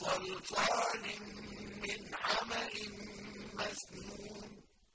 sultanin